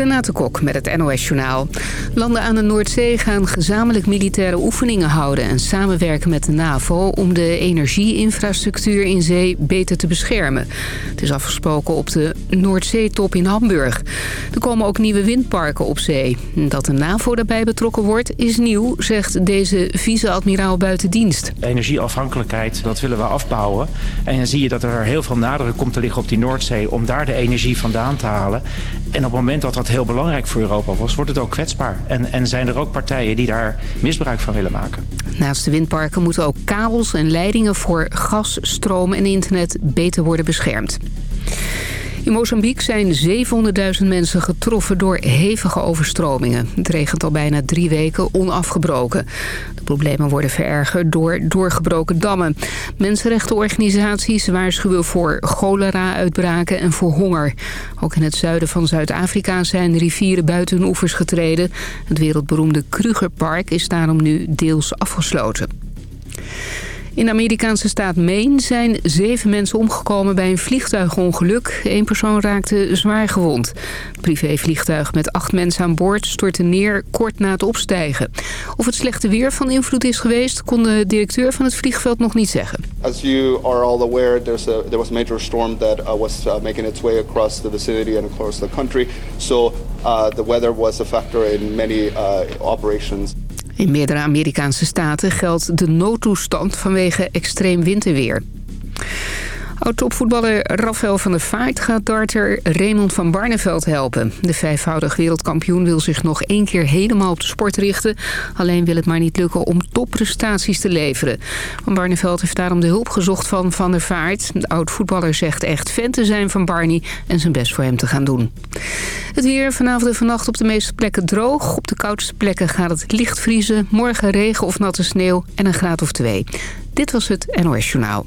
Renate Kok met het NOS Journaal. Landen aan de Noordzee gaan gezamenlijk militaire oefeningen houden... en samenwerken met de NAVO om de energieinfrastructuur in zee beter te beschermen. Het is afgesproken op de Noordzeetop in Hamburg. Er komen ook nieuwe windparken op zee. Dat de NAVO daarbij betrokken wordt is nieuw, zegt deze vice-admiraal buiten dienst. Energieafhankelijkheid, dat willen we afbouwen. En dan zie je dat er heel veel nadruk komt te liggen op die Noordzee... om daar de energie vandaan te halen. En op het moment dat dat heel belangrijk voor Europa was, wordt het ook kwetsbaar. En, en zijn er ook partijen die daar misbruik van willen maken. Naast de windparken moeten ook kabels en leidingen voor gas, stroom en internet beter worden beschermd. In Mozambique zijn 700.000 mensen getroffen door hevige overstromingen. Het regent al bijna drie weken onafgebroken. De problemen worden verergerd door doorgebroken dammen. Mensenrechtenorganisaties waarschuwen voor cholera-uitbraken en voor honger. Ook in het zuiden van Zuid-Afrika zijn rivieren buiten hun oevers getreden. Het wereldberoemde Krugerpark is daarom nu deels afgesloten. In de Amerikaanse staat Maine zijn zeven mensen omgekomen bij een vliegtuigongeluk. Eén persoon raakte zwaar gewond. Het privévliegtuig met acht mensen aan boord stortte neer kort na het opstijgen. Of het slechte weer van invloed is geweest, kon de directeur van het vliegveld nog niet zeggen. As you are all aware, there's a, there was a major storm that uh, was uh, making its way across the vicinity and across the country. So uh, the weather was a factor in many uh, operations. In meerdere Amerikaanse staten geldt de noodtoestand vanwege extreem winterweer. Oud-topvoetballer Rafael van der Vaart gaat darter Raymond van Barneveld helpen. De vijfvoudig wereldkampioen wil zich nog één keer helemaal op de sport richten. Alleen wil het maar niet lukken om topprestaties te leveren. Van Barneveld heeft daarom de hulp gezocht van Van der Vaart. De oud-voetballer zegt echt fan te zijn van Barney en zijn best voor hem te gaan doen. Het weer vanavond en vannacht op de meeste plekken droog. Op de koudste plekken gaat het licht vriezen. Morgen regen of natte sneeuw en een graad of twee. Dit was het NOS Journaal.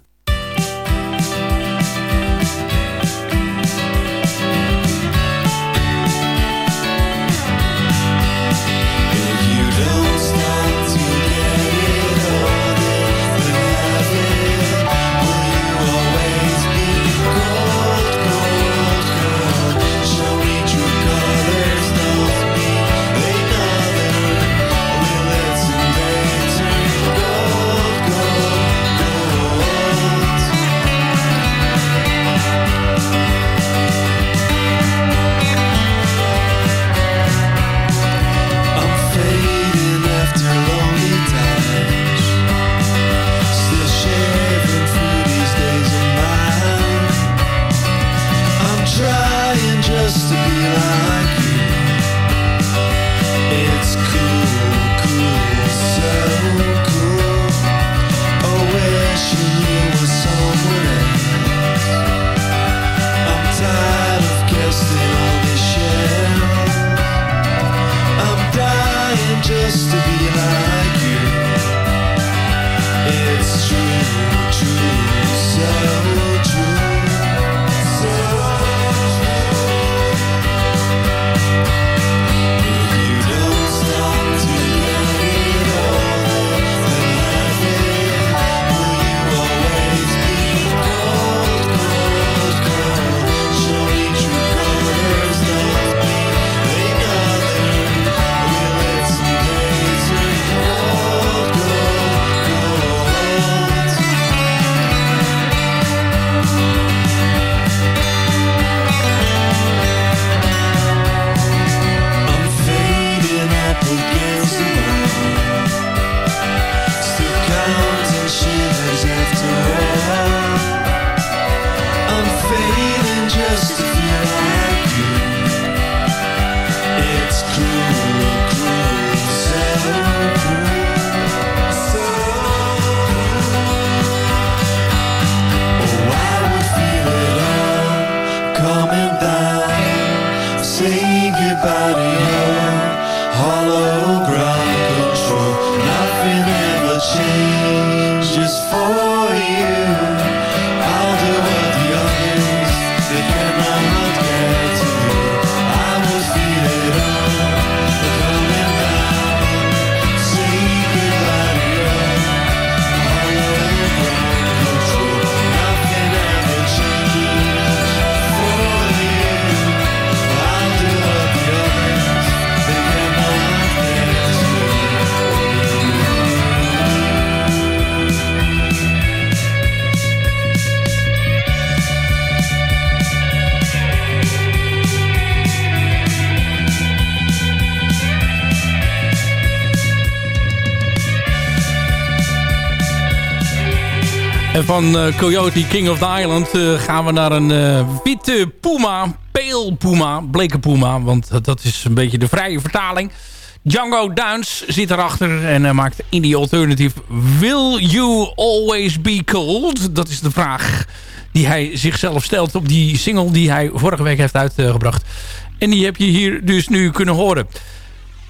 Van uh, Coyote King of the Island uh, gaan we naar een uh, witte puma. Pale puma, bleke puma. Want dat is een beetje de vrije vertaling. Django Downs zit erachter en maakt in die alternative... Will you always be cold? Dat is de vraag die hij zichzelf stelt op die single die hij vorige week heeft uitgebracht. En die heb je hier dus nu kunnen horen.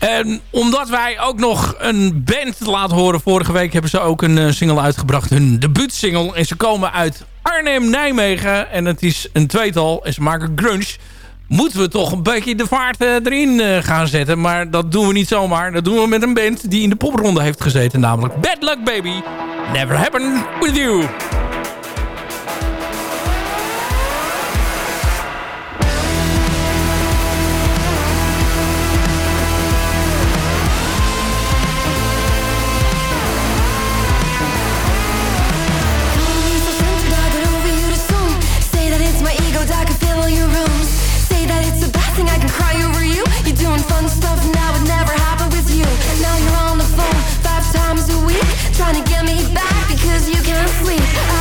En omdat wij ook nog een band laten horen. Vorige week hebben ze ook een eh, single uitgebracht. Hun debuutsingle. En ze komen uit Arnhem-Nijmegen. En het is een tweetal. En ze maken grunge. Moeten we toch een beetje de vaart eh, erin eh, gaan zetten. Maar dat doen we niet zomaar. Dat doen we met een band die in de popronde heeft gezeten. Namelijk Bad Luck Baby. Never Happen With You. cause you can't sleep. I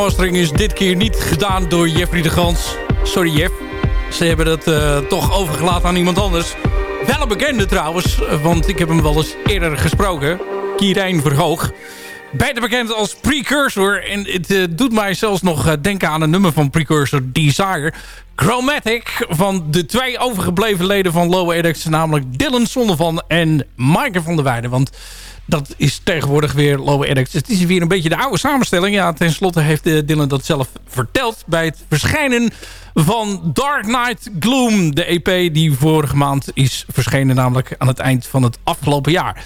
live mastering is dit keer niet gedaan door Jeffrey de Gans. Sorry Jeff. Ze hebben dat uh, toch overgelaten aan iemand anders. Wel een bekende trouwens, want ik heb hem wel eens eerder gesproken. Kierijn Verhoog. Beter bekend als Precursor. En het uh, doet mij zelfs nog uh, denken aan een nummer van Precursor, Desire. Chromatic van de twee overgebleven leden van Low Edex. Namelijk Dylan Sonnevan en Maaike van der Weijden. Want dat is tegenwoordig weer Low Edex. Het is weer een beetje de oude samenstelling. Ja, ten slotte heeft uh, Dylan dat zelf verteld bij het verschijnen van Dark Knight Gloom. De EP die vorige maand is verschenen namelijk aan het eind van het afgelopen jaar.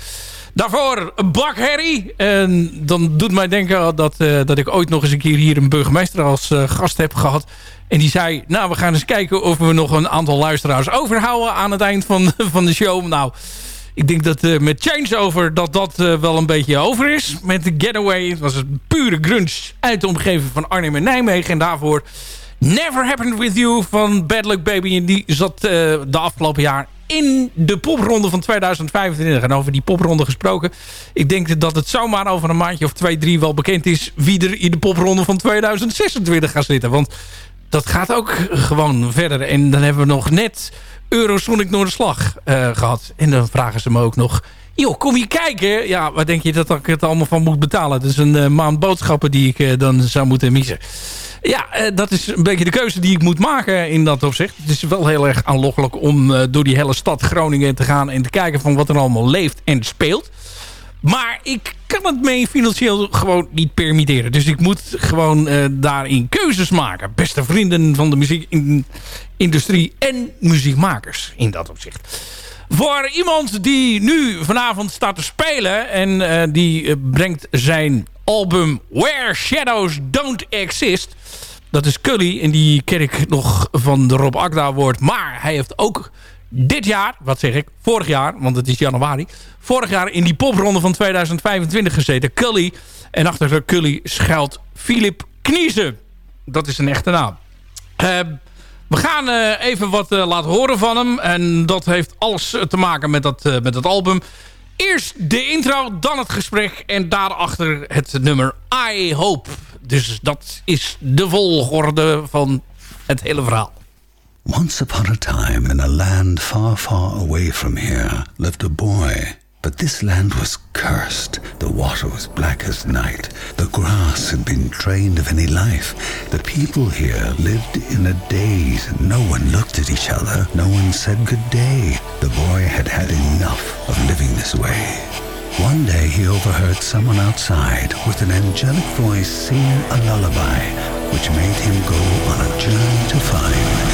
Daarvoor Bak Harry. En dan doet mij denken dat, uh, dat ik ooit nog eens een keer hier een burgemeester als uh, gast heb gehad. En die zei, nou we gaan eens kijken of we nog een aantal luisteraars overhouden aan het eind van, van de show. Nou, ik denk dat uh, met Changeover dat dat wel een beetje over is. Met de Getaway, het was een pure grunge uit de omgeving van Arnhem en Nijmegen. En daarvoor Never Happened With You van Bad Luck Baby. En die zat de afgelopen jaar in de popronde van 2025. En over die popronde gesproken. Ik denk dat het zomaar over een maandje of twee, drie wel bekend is... wie er in de popronde van 2026 gaat zitten. Want dat gaat ook gewoon verder. En dan hebben we nog net Eurosonic Noorderslag uh, gehad. En dan vragen ze me ook nog... Joh, kom je kijken? Ja, waar denk je dat ik het allemaal van moet betalen? Het is een uh, maand boodschappen die ik uh, dan zou moeten missen. Ja, dat is een beetje de keuze die ik moet maken in dat opzicht. Het is wel heel erg aanlokkelijk om door die hele stad Groningen te gaan... en te kijken van wat er allemaal leeft en speelt. Maar ik kan het mee financieel gewoon niet permitteren. Dus ik moet gewoon uh, daarin keuzes maken. Beste vrienden van de muziekindustrie en muziekmakers in dat opzicht. Voor iemand die nu vanavond staat te spelen... en die brengt zijn album Where Shadows Don't Exist... Dat is Cully. En die ken ik nog van de Rob Akda woord. Maar hij heeft ook dit jaar, wat zeg ik, vorig jaar, want het is januari. Vorig jaar in die popronde van 2025 gezeten. Cully. En achter Cully schuilt Philip Kniezen. Dat is een echte naam. Uh, we gaan uh, even wat uh, laten horen van hem. En dat heeft alles te maken met dat, met dat album. Eerst de intro, dan het gesprek. En daarachter het nummer I Hope. Dus dat is de volgorde van het hele verhaal. Once upon a time, in a land far, far away from here, lived a boy. But this land was cursed. The water was black as night. The grass had been drained of any life. The people here lived in a daze. No one looked at each other. No one said good day. The boy had had enough of living this way. One day he overheard someone outside with an angelic voice sing a lullaby, which made him go on a journey to find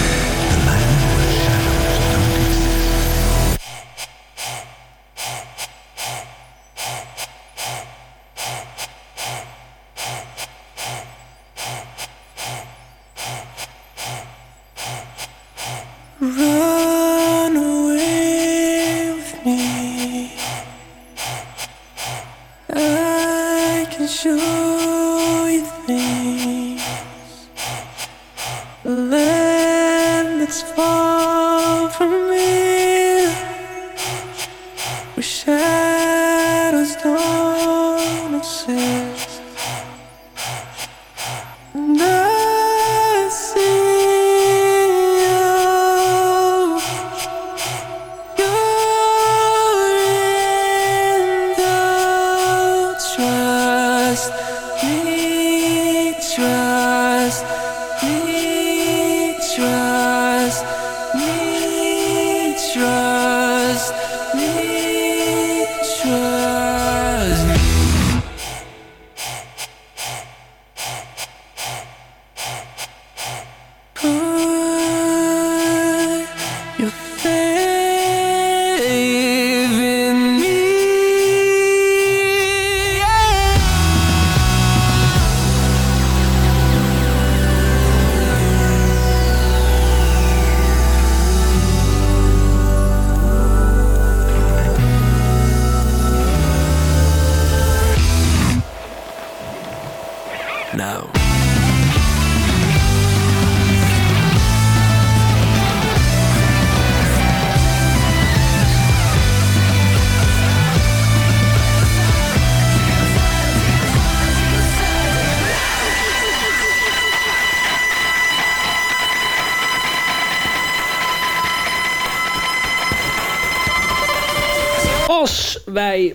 wij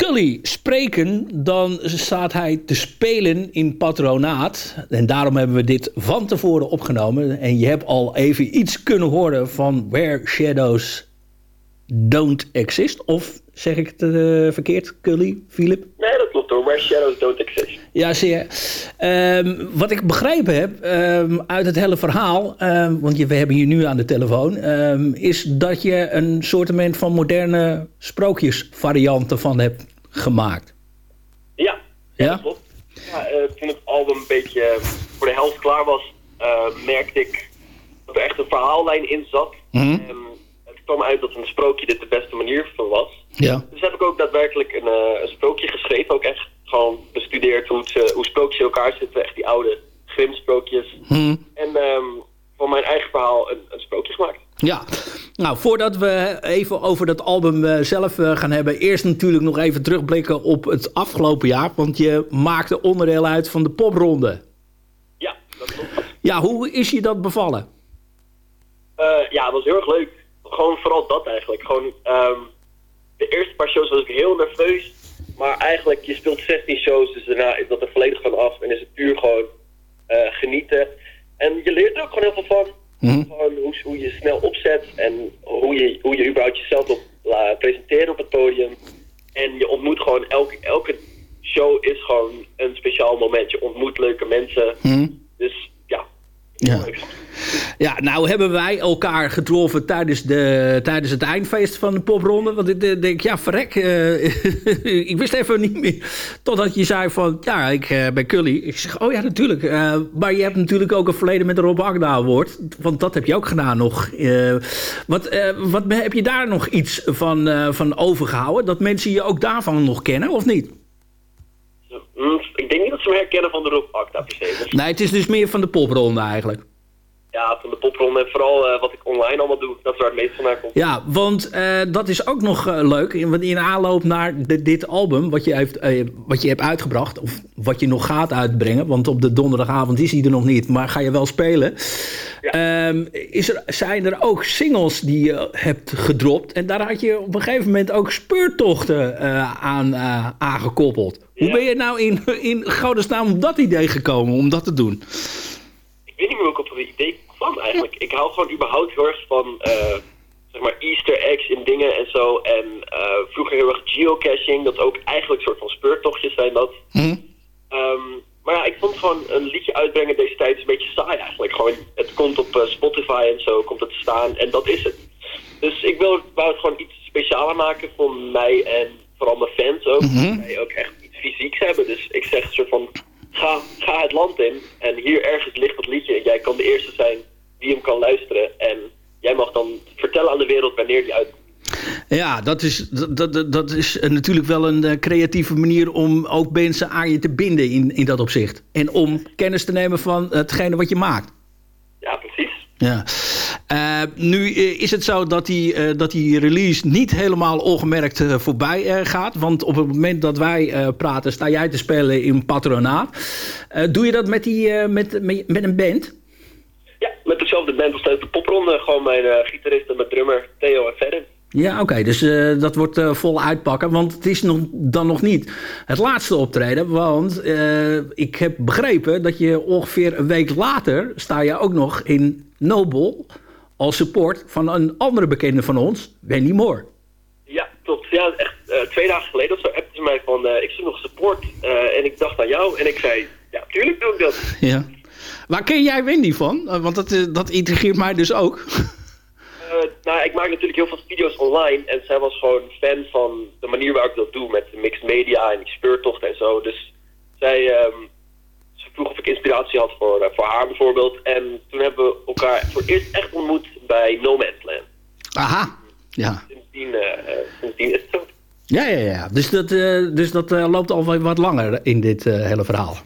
Cully spreken, dan staat hij te spelen in patronaat. En daarom hebben we dit van tevoren opgenomen. En je hebt al even iets kunnen horen van Where Shadows Don't Exist. Of zeg ik het eh, verkeerd, Cully, Philip? Nee, dat klopt hoor. Where Shadows Don't Exist. Ja, zeer. Ehm, wat ik begrepen heb ehm, uit het hele verhaal, ehm, want je, we hebben je nu aan de telefoon, is dat je een soortement van moderne sprookjesvariant ervan hebt gemaakt. Ja, Ja? dat klopt. Ja, eh, toen het album een beetje voor de helft klaar was, eh, merkte ik dat er echt een verhaallijn in zat. Mhm. Kwam uit dat een sprookje dit de beste manier voor was. Ja. Dus heb ik ook daadwerkelijk een, eh, een sprookje geschreven. Ook echt gewoon bestudeerd hoe, het, hoe sprookjes in elkaar zitten. Echt die oude Grimm-sprookjes. Mhm. En ehm, van mijn eigen verhaal een, een sprookje gemaakt. Ja, nou voordat we even over dat album eh, zelf eh, gaan hebben, eerst natuurlijk nog even terugblikken op het afgelopen jaar, want je maakte onderdeel uit van de popronde. Ja, dat klopt. Ja, hoe is je dat bevallen? Ja, het was heel erg leuk. Gewoon vooral dat eigenlijk. Gewoon ehm, de eerste paar shows was ik heel nerveus. Maar eigenlijk, je speelt 16 shows, dus daarna is dat er volledig van af. En is het puur gewoon eh, genieten. En je leert er ook gewoon heel veel van. Gewoon hoe, hoe je snel opzet en hoe je, hoe je überhaupt jezelf op, laat presenteren op het podium. En je ontmoet gewoon, elke, elke show is gewoon een speciaal moment. Je ontmoet leuke mensen. Dus ja, Ja. Nou hebben wij elkaar getroffen tijdens, de, tijdens het eindfeest van de popronde. Want ik eh, denk, ja, verrek. eh, ik wist even niet meer. Totdat je zei van, ja, ik eh, ben Cully. Ik zeg, oh ja, natuurlijk. Maar je hebt natuurlijk ook een verleden met Rob Agda Award. Want dat heb je ook gedaan nog. Wat, wat heb je daar nog iets van, van overgehouden? Dat mensen je ook daarvan nog kennen, of niet? Mm, ik denk niet dat ze me herkennen van de Rob Acta Nee, het is dus meer van de popronde eigenlijk. Ja, van de popronde en vooral eh, wat ik online allemaal doe. Dat is waar het meest vandaan komt. Ja, want eh, dat is ook nog eh, leuk. In, want in aanloop naar de- dit album, wat je, heeft, wat je hebt uitgebracht, of wat je nog gaat uitbrengen, want op de donderdagavond is hij er nog niet, maar ga je wel spelen. Ehm, is er, zijn er ook singles die je hebt gedropt? En daar had je op een gegeven moment ook speurtochten aan aangekoppeld. Hoe ben je nou in, in godesnaam op dat idee gekomen om dat te doen? Ik weet niet meer hoe ik op het idee kwam eigenlijk. Ik hou gewoon überhaupt heel erg van eh, zeg maar easter eggs in dingen en zo. En eh, vroeger heel erg geocaching. Dat ook eigenlijk een soort van speurtochtjes zijn dat. Ehm, maar ja, ik vond gewoon een liedje uitbrengen deze tijd is een beetje saai eigenlijk. Gewoon, het komt op eh, Spotify en zo, komt het te staan en dat is het. Dus ik wil, wou het gewoon iets specialer maken voor mij en vooral mijn fans ook. Dat zij ook echt iets fysieks hebben. Dus ik zeg een soort van, ga, ga het land in en hier ergens ligt dat liedje. En jij kan de eerste zijn die hem kan luisteren. En jij mag dan vertellen aan de wereld wanneer die uitkomt. Ja, dat is, dat, dat, dat is natuurlijk wel een eh, creatieve manier om ook mensen aan je te binden in, in dat opzicht. En om kennis te nemen van hetgene wat je maakt. Ja, precies. Ja. Eh, nu eh, is het zo dat die, eh, dat die release niet helemaal ongemerkt voorbij gaat. Want op het moment dat wij praten, sta jij te spelen in Patronaat. Doe je dat met, die, met, met, met een band? Ja, met dezelfde band als tijdens de popronde. Gewoon mijn gitarist en mijn drummer Theo en Ferrin. Ja, oké. dus dat wordt vol uitpakken. Want het is nog, dan nog niet het laatste optreden. Want ik heb begrepen dat je ongeveer een week later... sta je ook nog in Nobel als support van een andere bekende van ons, Wendy Moore. Ja, klopt. Ja, echt eh, twee dagen geleden of zo appte ze mij van, eh, ik zoek nog support. eh, en ik dacht aan jou. En ik zei, ja, tuurlijk doe ik dat. Ja. Waar ken jij Wendy van? Want dat, dat intrigeert mij dus ook. Nou, ik maak natuurlijk heel veel video's online. En zij was gewoon fan van de manier waarop ik dat doe. Met de mixed media en die speurtocht en zo. Dus zij ehm, vroeg of ik inspiratie had voor, eh, voor haar bijvoorbeeld. En toen hebben we elkaar voor het eerst echt ontmoet bij No Man's Land. Aha. Ja. Sindsdien, eh, eh, sindsdien is het zo. Ja, ja, ja. Dus dat, dus dat loopt al wat langer in dit hele verhaal.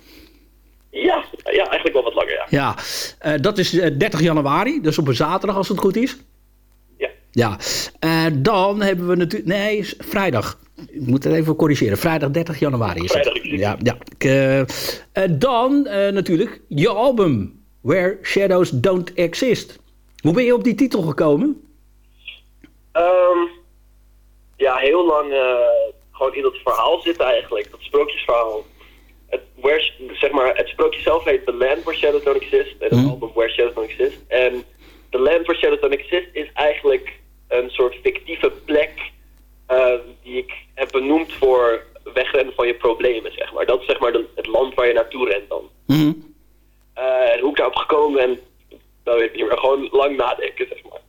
Ja, ja, eigenlijk wel wat langer, ja. Ja, dat is eh, 30 januari, dus op een zaterdag als het goed is. Ja. Ja, Eh, dan hebben we natuurlijk... Nee, vrijdag. Ik moet het even corrigeren. Vrijdag 30 januari is het. Vrijdag, Ja, ja. Eh, eh, dan eh, natuurlijk je album, Where Shadows Don't Exist. Hoe ben je op die titel gekomen? Ehm, ja, heel lang gewoon in dat verhaal zitten eigenlijk. Dat sprookjesverhaal. Het, where, zeg maar, het sprookje zelf heet The Land Where Shadows Don't Exist. En het album Where Shadows Don't Exist. En The Land Where Shadows Don't Exist is eigenlijk een soort fictieve plek die ik benoemd voor wegrennen van je problemen, zeg maar. Dat is zeg maar de- het land waar je naartoe rent dan. Mhm. Eh, en hoe ik daarop gekomen ben, dat weet ik niet meer. Gewoon lang nadenken, zeg maar.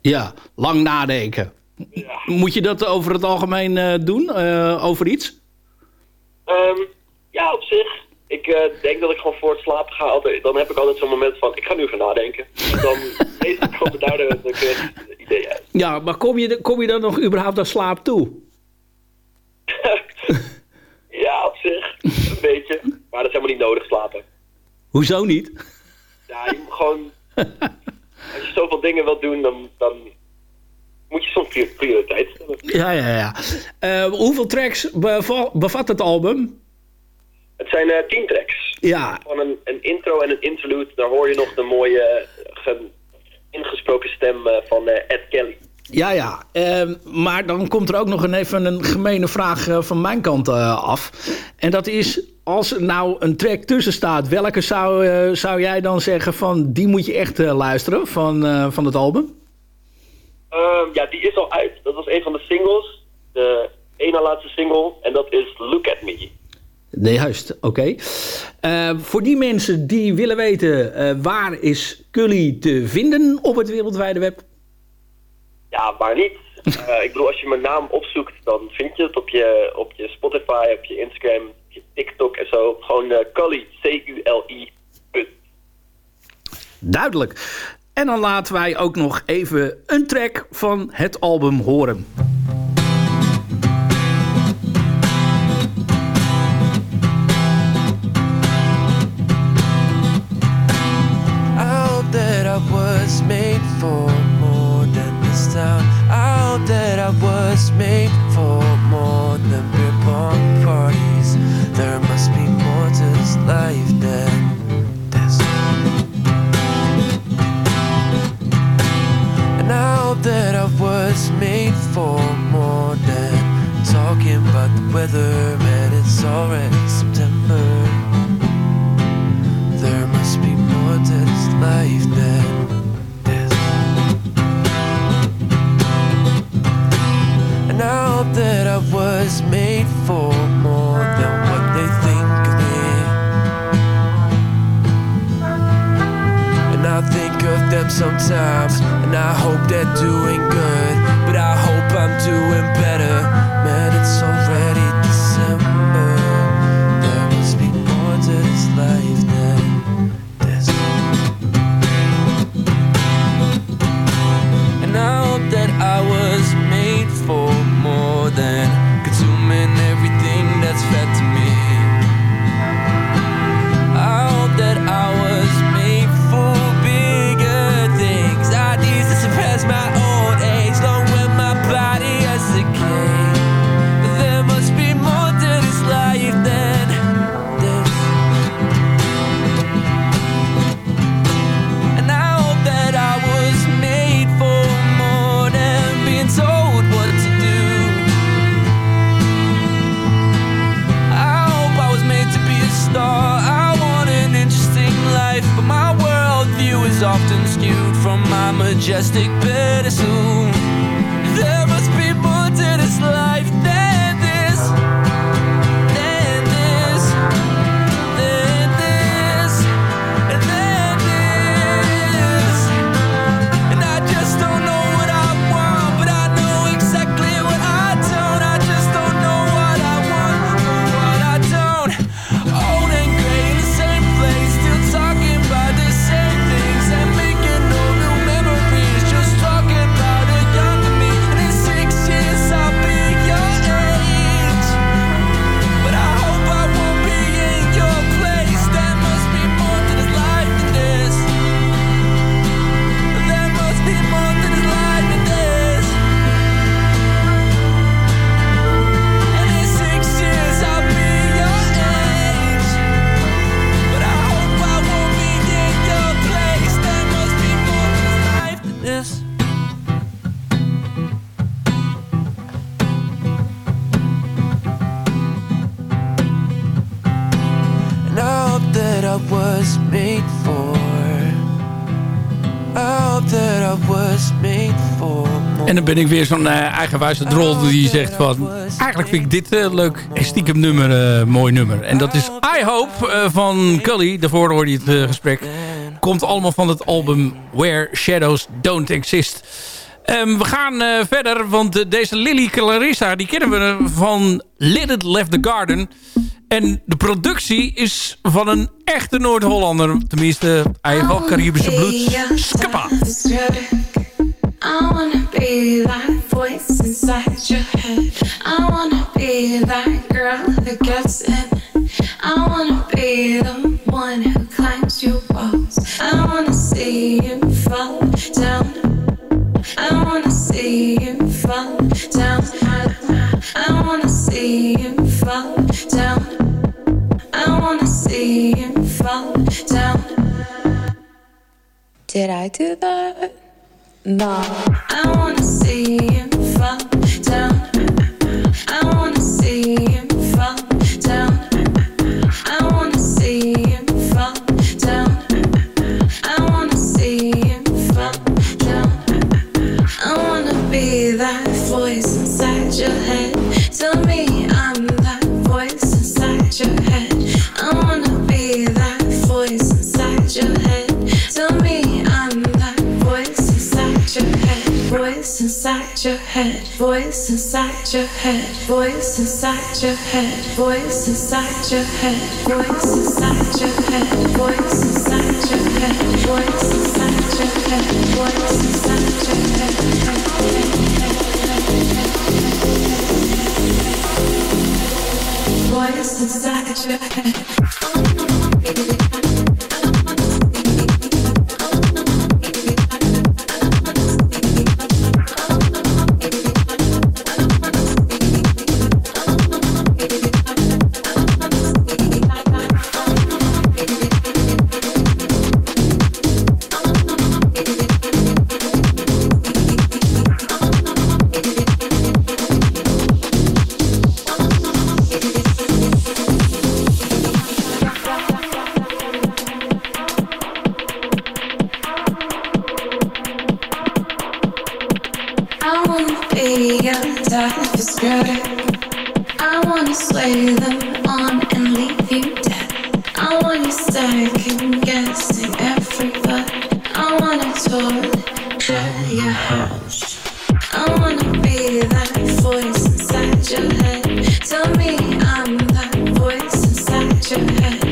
Ja, lang nadenken. Moet je dat over het algemeen eh, doen? eh, over iets? Ehm, ja, op zich. Ik eh, denk dat ik gewoon voor het slapen ga. Altijd, dan heb ik altijd zo'n moment van, ik ga nu gaan nadenken. En dan lees ik gewoon daardoor een idee uit. Ja, maar kom je, kom je dan nog überhaupt aan slaap toe? Ja, op zich. Een beetje. Maar dat is helemaal niet nodig, slapen. Hoezo niet? Ja, je moet gewoon... Als je zoveel dingen wilt doen, dan, dan moet je soms prior- prioriteit stellen. Ja, ja, ja. Eh, hoeveel tracks beva- bevat het album? Het zijn eh, tien tracks. Ja. Van een, een intro en een interlude. Daar hoor je nog de mooie eh, ge- ingesproken stem eh, van Ed Kelly. Ja, ja. Ehm, maar dan komt er ook nog een, even een gemene vraag van mijn kant af. En dat is, als er nou een track tussen staat... welke zou, zou jij dan zeggen van... die moet je echt luisteren van, van het album? Ehm, ja, die is al uit. Dat was een van de singles. De ene laatste single. En dat is Look At Me. Nee, juist. Oké. Eh, voor die mensen die willen weten... eh, waar is Cully te vinden op het wereldwijde web? Ja, waar niet? Eh, ik bedoel, als je mijn naam opzoekt, dan vind je het op je, op je Spotify, op je Instagram, op je TikTok en zo. Gewoon Cully, C-U-L-I. Duidelijk. En dan laten wij ook nog even een track van het album horen. Ik weer zo'n uh, eigenwijze drol die zegt van... Eigenlijk vind ik dit uh, leuk stiekem nummer, uh, mooi nummer. En dat is I Hope van Cully. Daarvoor hoorde je het gesprek. Komt allemaal van het album Where Shadows Don't Exist. Um, we gaan verder, want deze Lily Clarissa... die kennen we van It Left the Garden... En de productie is van een echte Noord-Hollander. Tenminste, hij Caribische bloed. Skappa. I wanna be that voice inside your head. I wanna be that girl that gets in. I wanna be the one who climbs your walls. I wanna see you fall down. I wanna see you fall down. I wanna see you fall down. I wanna see you fall down. Did I do that? No. I wanna see you fall your head. Voice inside your head. Voice inside your head. Voice inside your head. Voice inside your head. Voice inside your head. Voice inside your head. Voice inside your head. Voice inside your head. Your head.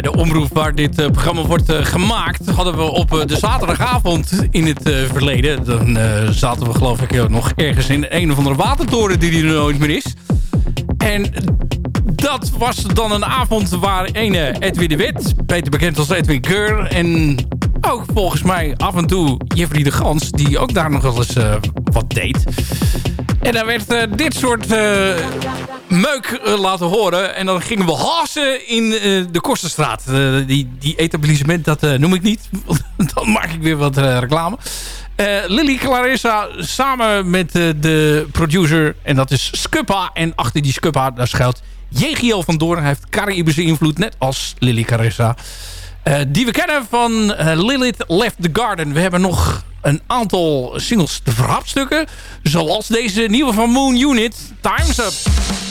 Bij de omroep waar dit eh, programma wordt eh, gemaakt... hadden we op eh, de zaterdagavond in het verleden... dan zaten we geloof ik nog ergens in een of andere watertoren die er nooit meer is. En dat was dan een avond waar ene Edwin de Wit, beter bekend als Edwin Keur... en ook volgens mij af en toe Jeffrey de Gans, die ook daar nog wel eens wat deed. En dan werd dit soort meuk laten horen. En dan gingen we hazen in de Kosterstraat. die, die etablissement, dat noem ik niet. dan maak ik weer wat reclame. Lily Clarissa samen met de producer. En dat is Scuppa. En achter die Scuppa, daar schuilt JGL van Doorn. Hij heeft Caribische invloed, net als Lily Clarissa. Die we kennen van Lilith Left the Garden. We hebben nog een aantal singles te verhapstukken. Zoals deze nieuwe van Moon Unit, Time's Up.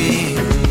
be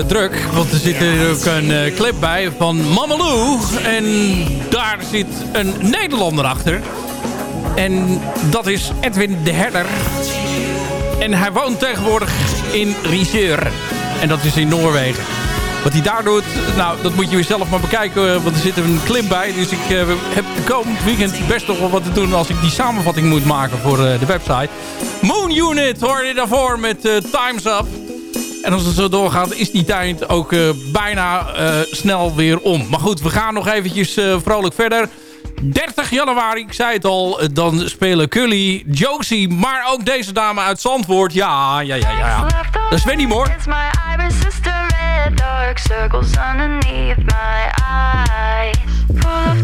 druk. Want er zit er ook een uh, clip bij van Mamalou. En daar zit een Nederlander achter. En dat is Edwin de Herder. En hij woont tegenwoordig in Riseur. En dat is in Noorwegen. Wat hij daar doet, nou, dat moet je weer zelf maar bekijken. Want er zit een clip bij. Dus ik uh, heb komend weekend best nog wel wat te doen... als ik die samenvatting moet maken voor de website. Moon Unit hoor je daarvoor met Time's Up. En als het zo doorgaat is die tijd ook uh, bijna uh, snel weer om. Maar goed, we gaan nog eventjes uh, vrolijk verder. 30 januari, ik zei het al, dan spelen Cully, Josie, maar ook deze dame uit Zandvoort. Ja, ja, ja, ja. Dat is Wendy Moore. Full of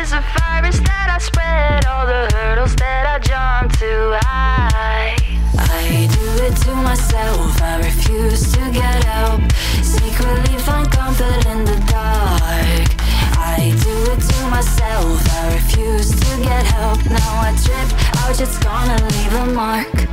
is a virus that I spread All the hurdles that I high I do it to myself, I refuse to get help. Secretly find comfort in the dark. I do it to myself, I refuse to get help. Now I trip out, it's gonna leave a mark.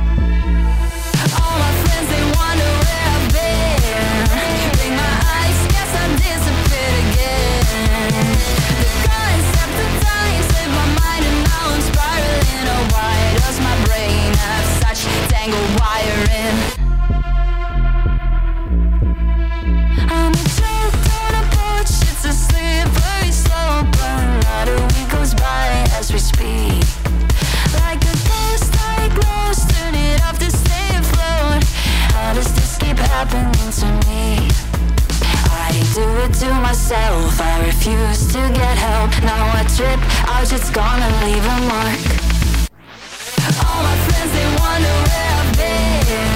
Myself. I refuse to get help. Now I trip out, just gonna leave a mark. All my friends, they wonder where I've been.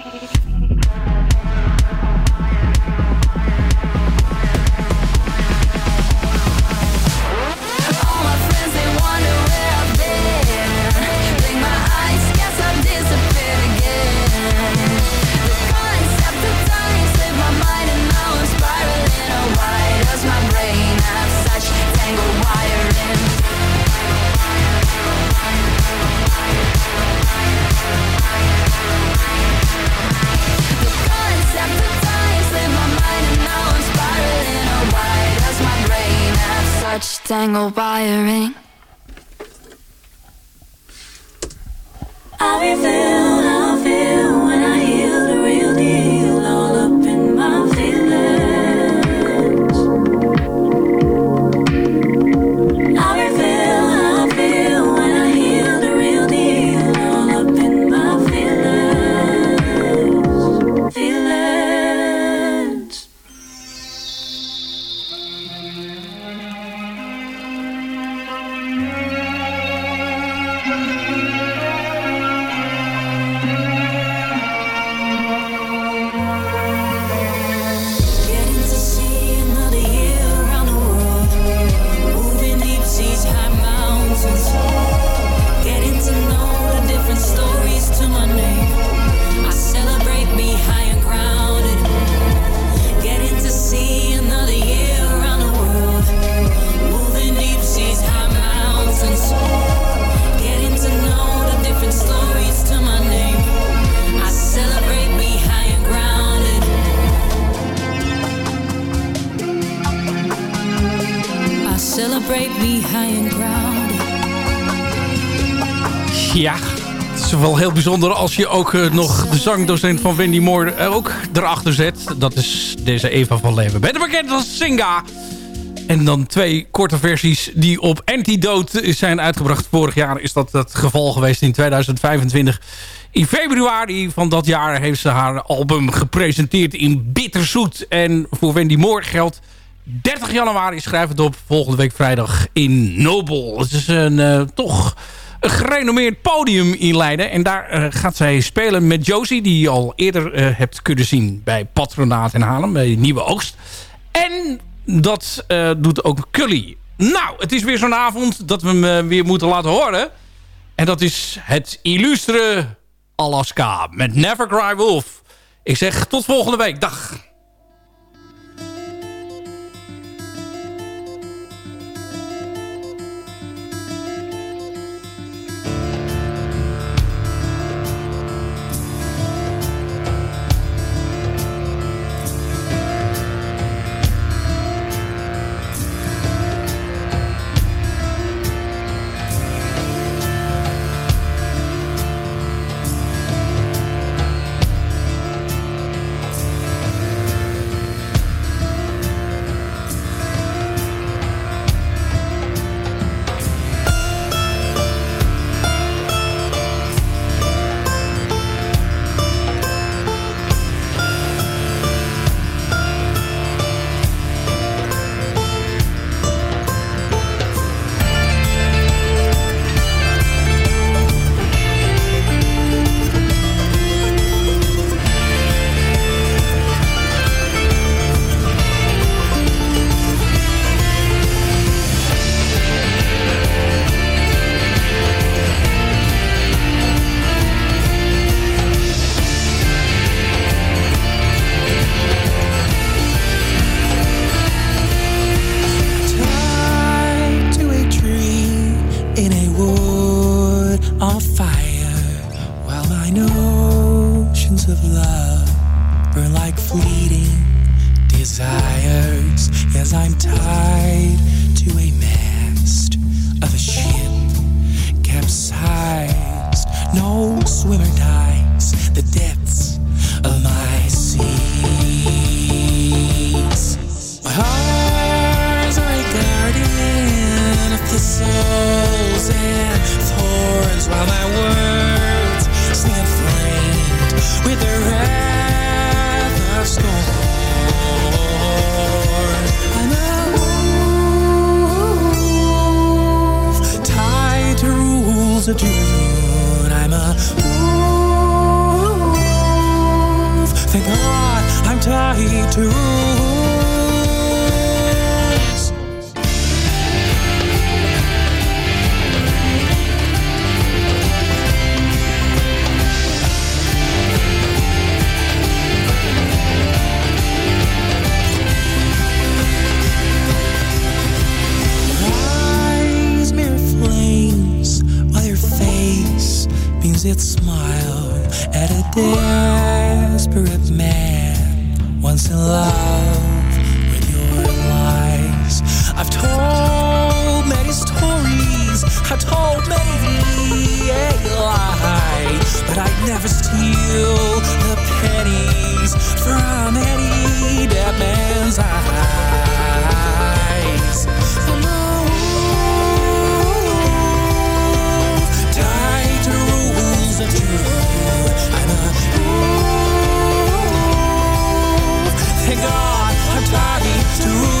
dangle wiring. I live. Is wel heel bijzonder als je ook eh, nog de zangdocent van Wendy Moore er ook erachter zet. Dat is deze Eva van Leeuwen. Beter bekend als Singa. En dan twee korte versies die op Antidote zijn uitgebracht. Vorig jaar is dat het geval geweest in 2025. In februari van dat jaar heeft ze haar album gepresenteerd in Bitterzoet. En voor Wendy Moore geldt 30 januari, schrijf op, volgende week vrijdag in Nobel. Het is een eh, toch gerenommeerd podium in Leiden. En daar eh, gaat zij spelen met Josie, die je al eerder eh, hebt kunnen zien bij Patronaat in Haarlem, bij Nieuwe Oogst. En dat eh, doet ook Cully. Nou, het is weer zo'n avond dat we hem weer moeten laten horen. En dat is het illustre Alaska met Never Cry Wolf. Ik zeg tot volgende week. Dag. wicked smile at a desperate man once in love with your lies. I've told many stories, I've told many a lie, but I'd never steal to